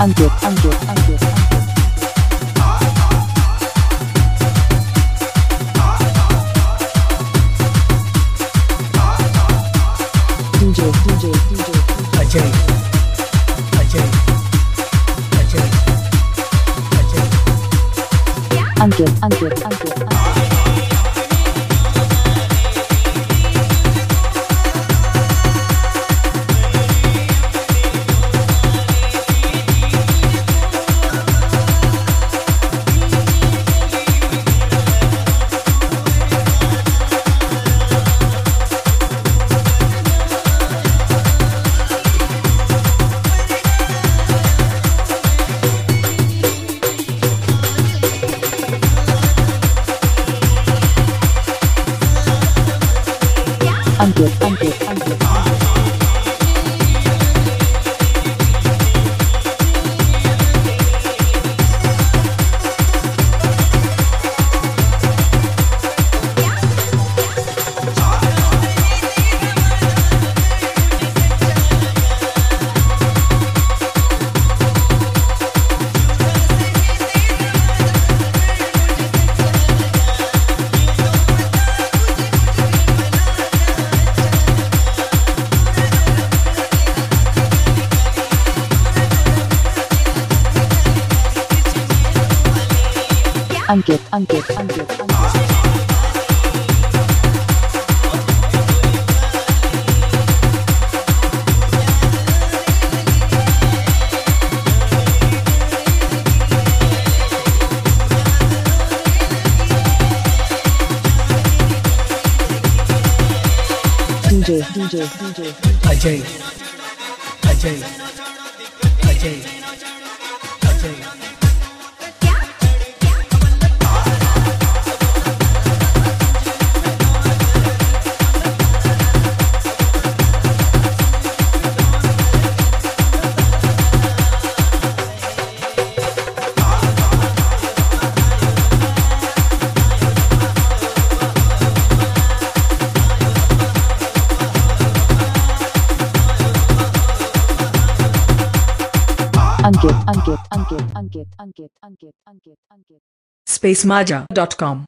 Angkut, angkut, angkut. DJ, DJ, DJ. Ajay. Uncle, uncle, uncle. Ankit Ankit Ankit Ajay Ajay Ajay. ankit ankit ankit ankit ankit ankit ankit ankit spacemaja.com